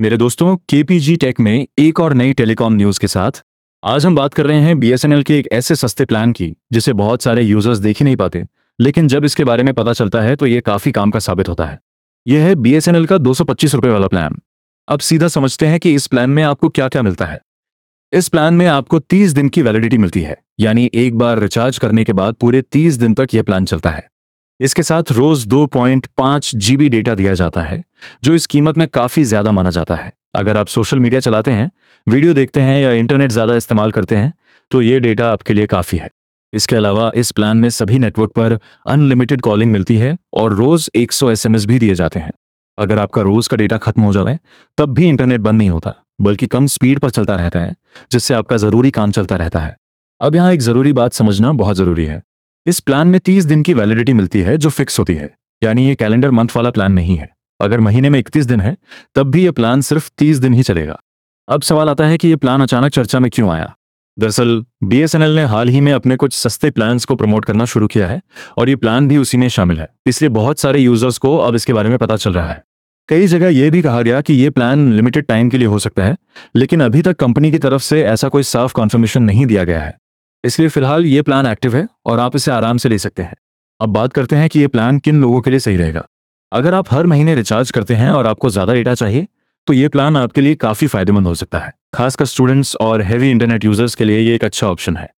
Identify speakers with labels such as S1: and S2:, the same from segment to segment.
S1: मेरे दोस्तों, KPG take में एक और नई टेलीकॉम न्यूज़ के साथ आज हम बात कर रहे हैं बीएसएनएल के एक ऐसे सस्ते प्लान की, जिसे बहुत सारे यूज़र्स देख ही नहीं पाते। लेकिन जब इसके बारे में पता चलता है तो ये काफ़ी काम का साबित होता है। यह है बीएसएनएल का दो सौ वाला प्लान। अब सीधा समझते हैं कि इस प्लान में आपको क्या क्या मिलता है। इस प्लान में आपको 30 दिन की वैलिडिटी मिलती है, यानी एक बार रिचार्ज करने के बाद पूरे 30 दिन तक यह प्लान चलता है। इसके साथ रोज 2.5 जीबी डेटा दिया जाता है, जो इस कीमत में काफ़ी ज़्यादा माना जाता है। अगर आप सोशल मीडिया चलाते हैं, वीडियो देखते हैं या इंटरनेट ज़्यादा इस्तेमाल करते हैं तो ये डेटा आपके लिए काफ़ी है। इसके अलावा इस प्लान में सभी नेटवर्क पर अनलिमिटेड कॉलिंग मिलती है और रोज 100 एसएमएस भी दिए जाते हैं। अगर आपका रोज का डेटा खत्म हो जाए, तब भी इंटरनेट बंद नहीं होता, बल्कि कम स्पीड पर चलता रहता है, जिससे आपका ज़रूरी काम चलता रहता है। अब यहाँ एक ज़रूरी बात समझना बहुत ज़रूरी है। इस प्लान में तीस दिन की वैलिडिटी मिलती है जो फिक्स होती है। यानी ये कैलेंडर मंथ वाला प्लान नहीं है। अगर महीने में इकतीस दिन है, तब भी ये प्लान सिर्फ़ तीस दिन ही चलेगा। अब सवाल आता है कि ये प्लान अचानक चर्चा में क्यों आया? दरअसल बीएसएनएल ने हाल ही में अपने कुछ सस्ते प्लान्स को प्रमोट करना शुरू किया है और ये प्लान भी उसी में शामिल है। इसलिए बहुत सारे यूज़र्स को अब इसके बारे में पता चल रहा है। कई जगह यह भी कहा गया कि ये प्लान लिमिटेड टाइम के लिए हो सकता है, लेकिन अभी तक कंपनी की तरफ़ से ऐसा कोई साफ़ कॉन्फर्मेशन नहीं दिया गया है। इसलिए फ़िलहाल ये प्लान एक्टिव है और आप इसे आराम से ले सकते हैं। अब बात करते हैं कि ये प्लान किन लोगों के लिए सही रहेगा। अगर आप हर महीने रिचार्ज करते हैं और आपको ज़्यादा डेटा चाहिए तो ये प्लान आपके लिए काफ़ी फ़ायदेमंद हो सकता है। खासकर स्टूडेंट्स और हैवी इंटरनेट यूज़र्स के लिए ये एक अच्छा ऑप्शन है।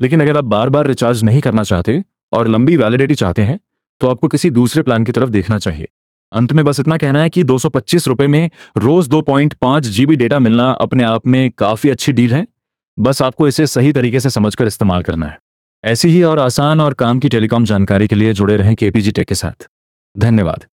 S1: लेकिन अगर आप बार बार रिचार्ज नहीं करना चाहते और लंबी वैलिडिटी चाहते हैं तो आपको किसी दूसरे प्लान की तरफ़ देखना चाहिए। अंत में बस इतना कहना है कि दो रुपए में रोज 2.5 जीबी डेटा मिलना अपने आप में काफ़ी अच्छी डील है। बस आपको इसे सही तरीके से समझकर इस्तेमाल करना है। ऐसी ही और आसान और काम की टेलीकॉम जानकारी के लिए जुड़े रहें केपीजी टेक के साथ। धन्यवाद।